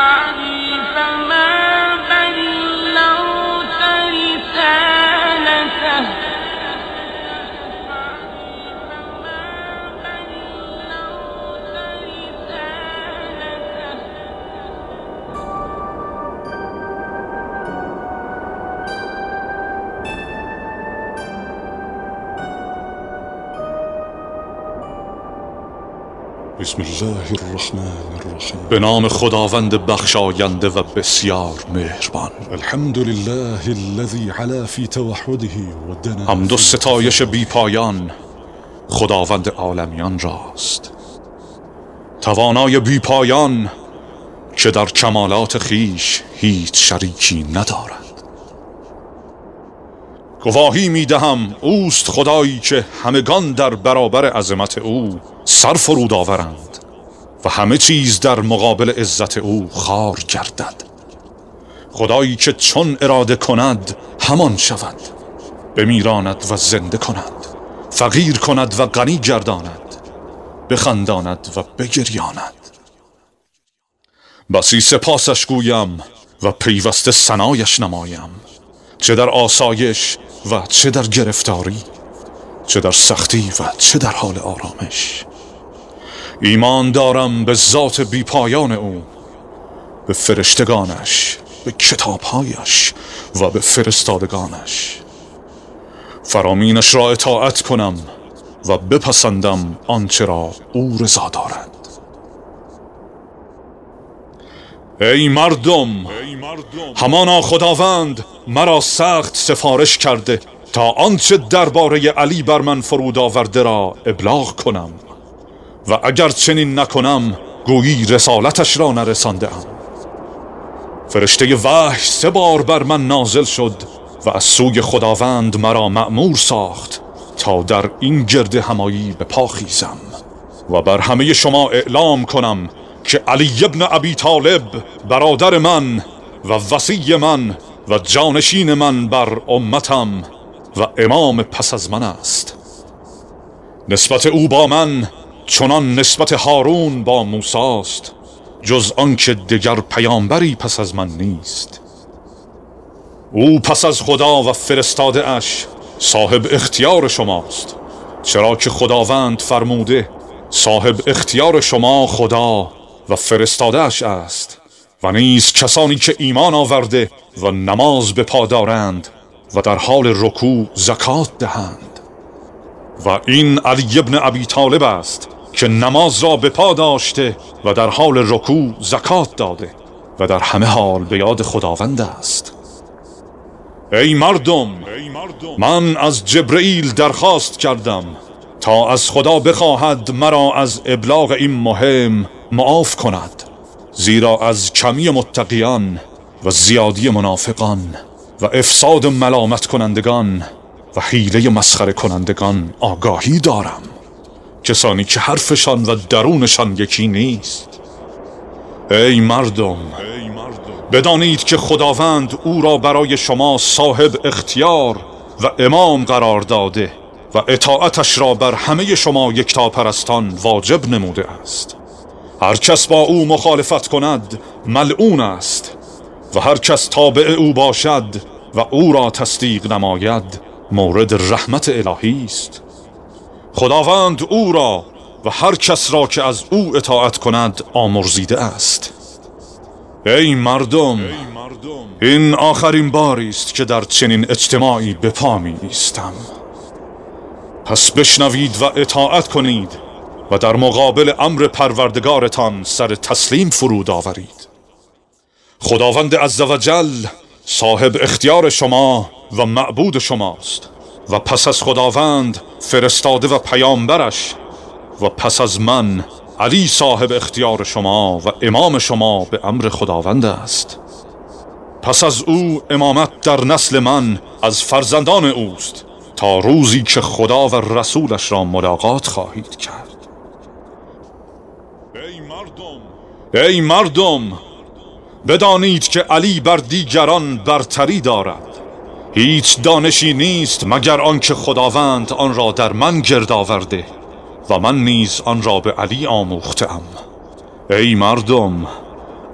ضعيفا بسم الله الرحمن الرحیم. به نام خداوند بخشاینده و بسیار مهربان. الحمد لله الذي علا في توحده و دنا حمد و ستایش بی پایان خداوند عالمیان راست. توانای بی پایان که در کمالات خیش هیچ شریکی ندارد گواهی می دهم اوست خدایی که همگان در برابر عظمت او سر فرود آورند. و همه چیز در مقابل عزت او خار گردد. خدایی که چون اراده کند همان شود. بمیراند و زنده کند. فقیر کند و غنی گرداند. بخنداند و بگریاند. بسی سپاسش گویم و پیوسته سنایش نمایم. چه در آسایش و چه در گرفتاری چه در سختی و چه در حال آرامش. ایمان دارم به ذات بیپایان او به فرشتگانش به کتابهایش و به فرستادگانش. فرامینش را اطاعت کنم و بپسندم آنچه را او رضا دارد. ای مردم همانا خداوند مرا سخت سفارش کرده تا آنچه درباره علی بر من فرود آورده را ابلاغ کنم. و اگر چنین نکنم گویی رسالتش را نرسانده ام فرشته وحی سه بار بر من نازل شد و از سوی خداوند مرا مأمور ساخت تا در این گرد همایی به پا خیزم و بر همه شما اعلام کنم که علی ابن ابی طالب برادر من و وسیع من و جانشین من بر امتم و امام پس از من است. نسبت او با من چنان نسبت هارون با موساست جز آنکه دیگر پیامبری پس از من نیست. او پس از خدا و فرستاده اش صاحب اختیار شماست چرا که خداوند فرموده صاحب اختیار شما خدا و فرستاده اش است و نیز کسانی که ایمان آورده و نماز به پا دارند و در حال رکوع زکات دهند. و این علی ابن ابی طالب است که نماز را به پا داشته و در حال رکوع زکات داده و در همه حال به یاد خداوند است. ای مردم من از جبرئیل درخواست کردم تا از خدا بخواهد مرا از ابلاغ این مهم معاف کند زیرا از کمی متقیان و زیادی منافقان و افساد ملامت کنندگان و حیله مسخره کنندگان آگاهی دارم. کسانی که حرفشان و درونشان یکی نیست. ای مردم بدانید که خداوند او را برای شما صاحب اختیار و امام قرار داده و اطاعتش را بر همه شما یکتا پرستان واجب نموده است. هر کس با او مخالفت کند ملعون است و هر کس تابع او باشد و او را تصدیق نماید مورد رحمت الهی است. خداوند او را و هر کس را که از او اطاعت کند آمرزیده است. ای مردم این آخرین باری است که در چنین اجتماعی به پا می ایستم. پس بشنوید و اطاعت کنید و در مقابل امر پروردگارتان سر تسلیم فرود آورید. خداوند عزوجل صاحب اختیار شما و معبود شماست. و پس از خداوند فرستاده و پیامبرش و پس از من علی صاحب اختیار شما و امام شما به امر خداوند است. پس از او امامت در نسل من از فرزندان اوست تا روزی که خدا و رسولش را ملاقات خواهید کرد. ای مردم! ای مردم! بدانید که علی بر دیگران برتری دارد. هیچ دانشی نیست مگر آنکه خداوند آن را در من گرد آورده و من نیز آن را به علی آموختم. ای مردم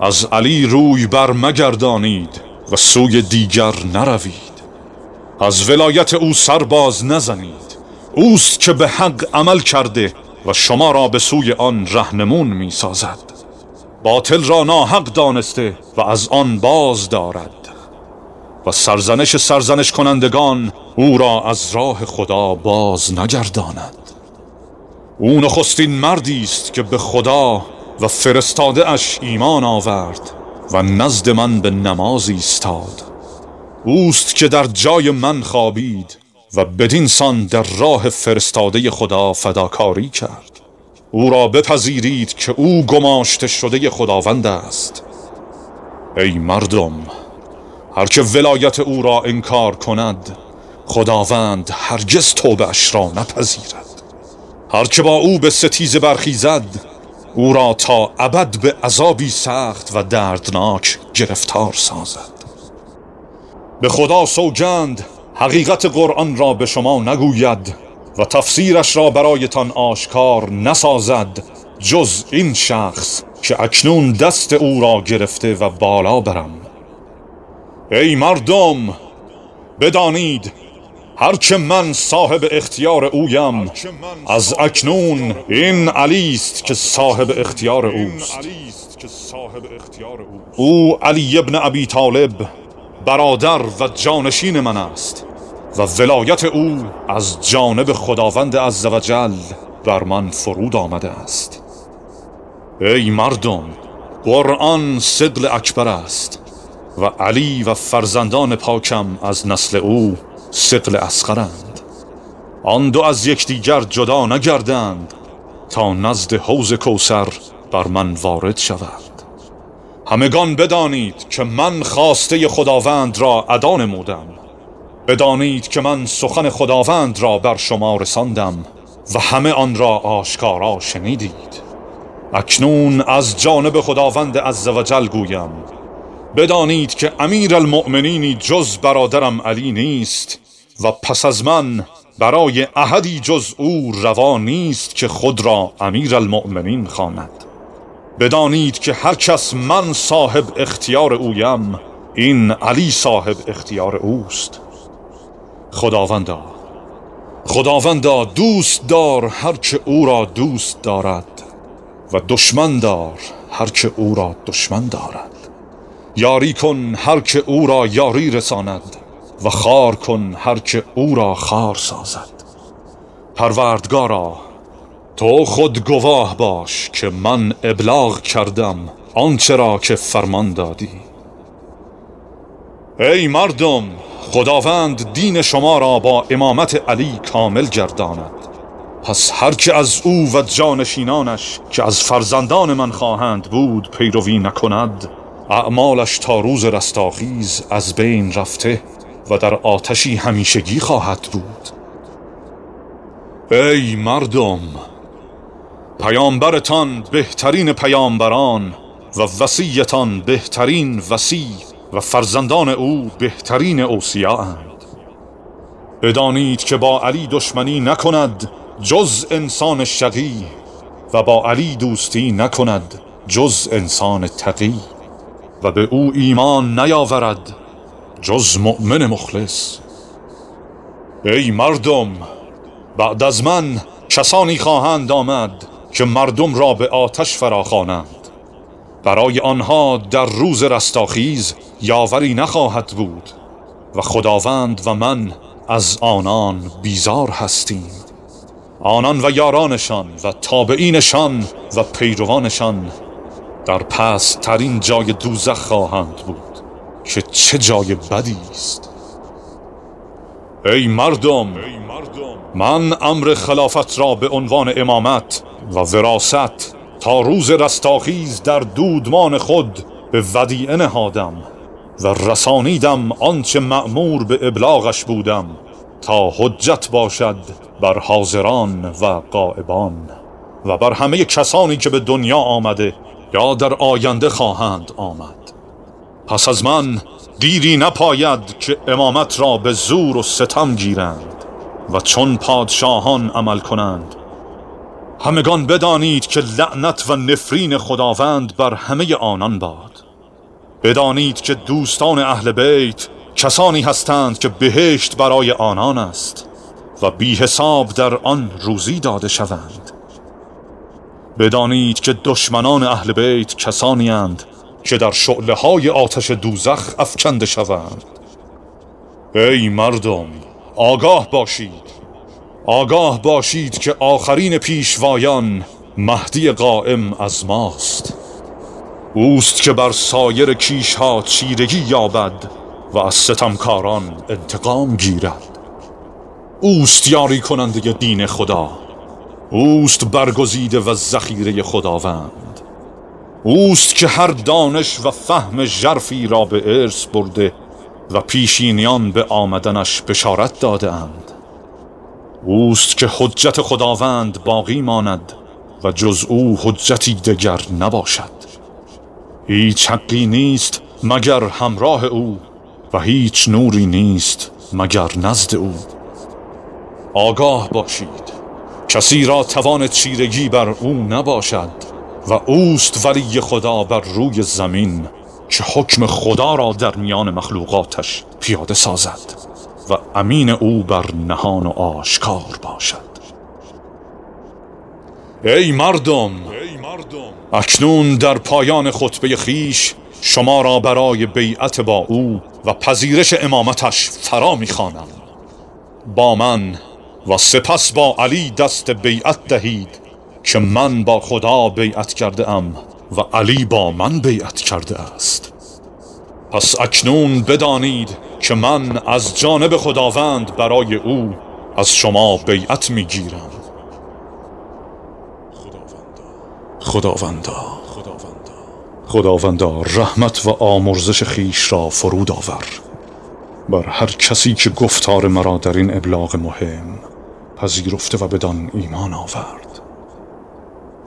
از علی روی بر مگردانید و سوی دیگر نروید. از ولایت او سرباز نزنید. اوست که به حق عمل کرده و شما را به سوی آن رهنمون می سازد باطل را ناحق دانسته و از آن باز دارد. و سرزنش سرزنش کنندگان او را از راه خدا باز نگرداند. او نخستین مردی است که به خدا و فرستاده اش ایمان آورد و نزد من به نماز ایستاد. اوست که در جای من خوابید و بدین سان در راه فرستاده خدا فداکاری کرد. او را بپذیرید که او گماشته شده خداوند است. ای مردم هر که ولایت او را انکار کند خداوند هرگز توبش را نپذیرد. هر که با او به ستیز برخیزد او را تا ابد به عذابی سخت و دردناک گرفتار سازد. به خدا سوگند حقیقت قرآن را به شما نگوید و تفسیرش را برایتان آشکار نسازد جز این شخص که اکنون دست او را گرفته و بالا برم. ای مردم بدانید هر من صاحب اختیار اویم از اکنون این علی است که صاحب اختیار اوست. او علی ابن ابی طالب برادر و جانشین من است و ولایت او از جانب خداوند عزوجل بر من فرود آمده است. ای مردم قرآن صدل اکبر است. و علی و فرزندان پاکم از نسل او سقل اسخرند آن دو از یکدیگر جدا نگردند تا نزد حوز کوسر بر من وارد شود همگان بدانید که من خواسته خداوند را ادا نمودم. بدانید که من سخن خداوند را بر شما رساندم و همه آن را آشکارا شنیدید. اکنون از جانب خداوند عزوجل گویم بدانید که امیر المؤمنینی جز برادرم علی نیست و پس از من برای احدی جز او روا نیست که خود را امیر المؤمنین خواند. بدانید که هر کس من صاحب اختیار اویم این علی صاحب اختیار اوست. خداوندا خداوندا دوست دار هر که او را دوست دارد و دشمن دار هر که او را دشمن دارد. یاری کن هر که او را یاری رساند و خار کن هر که او را خار سازد. پروردگارا تو خود گواه باش که من ابلاغ کردم آنچه را که فرمان دادی. ای مردم خداوند دین شما را با امامت علی کامل گرداند. پس هر که از او و جانشینانش که از فرزندان من خواهند بود پیروی نکند اعمالش تا روز رستاخیز از بین رفته و در آتشی همیشگی خواهد بود. ای مردم پیامبرتان بهترین پیامبران و وسیعتان بهترین وسیع و فرزندان او بهترین اوسیاءند بدانید که با علی دشمنی نکند جز انسان شقی و با علی دوستی نکند جز انسان تقی. و به او ایمان نیاورد جز مؤمن مخلص. ای مردم بعد از من کسانی خواهند آمد که مردم را به آتش فراخوانند. برای آنها در روز رستاخیز یاوری نخواهد بود و خداوند و من از آنان بیزار هستیم. آنان و یارانشان و تابعینشان و پیروانشان در پس ترین جای دوزخ خواهند بود که چه جای بدی است. ای مردم من امر خلافت را به عنوان امامت و وراست تا روز رستاخیز در دودمان خود به ودیعه نهادم و رسانیدم آنچه مأمور به ابلاغش بودم تا حجت باشد بر حاضران و قائبان و بر همه کسانی که به دنیا آمده یا در آینده خواهند آمد. پس از من دیری نپاید که امامت را به زور و ستم گیرند و چون پادشاهان عمل کنند. همگان بدانید که لعنت و نفرین خداوند بر همه آنان باد. بدانید که دوستان اهل بیت کسانی هستند که بهشت برای آنان است و بی حساب در آن روزی داده شوند. بدانید که دشمنان اهل بیت کسانی هستند که در شعله های آتش دوزخ افکنده شوند. ای مردم آگاه باشید. آگاه باشید که آخرین پیشوایان مهدی قائم از ماست. اوست که بر سایر کیش ها چیرگی یابد و از ستمکاران انتقام گیرد. اوست یاری کننده دین خدا. اوست برگزیده و ذخیره خداوند. اوست که هر دانش و فهم ژرفی را به ارث برده و پیشینیان به آمدنش بشارت داده اند اوست که حجت خداوند باقی ماند و جز او حجتی دگر نباشد. هیچ حقی نیست مگر همراه او و هیچ نوری نیست مگر نزد او. آگاه باشید. کسی را توان چیرگی بر او نباشد و اوست ولی خدا بر روی زمین که حکم خدا را در میان مخلوقاتش پیاده سازد و امین او بر نهان و آشکار باشد. ای مردم اکنون در پایان خطبه خیش شما را برای بیعت با او و پذیرش امامتش فرا می‌خوانم. با من و سپس با علی دست بیعت دهید که من با خدا بیعت کرده ام و علی با من بیعت کرده است. پس اکنون بدانید که من از جانب خداوند برای او از شما بیعت می‌گیرم. خداوندا خداوندا رحمت و آمرزش خیش را فرود آور. بر هر کسی که گفتار مرا در این ابلاغ مهم پذیرفته و بدان ایمان آورد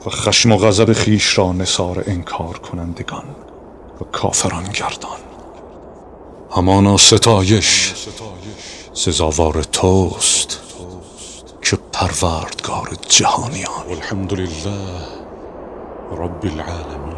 و خشم و غضب خیش را نصار انکار کنندگان و کافران گردان. همانا ستایش سزاوار توست که پروردگار جهانیان. والحمد لله رب العالمين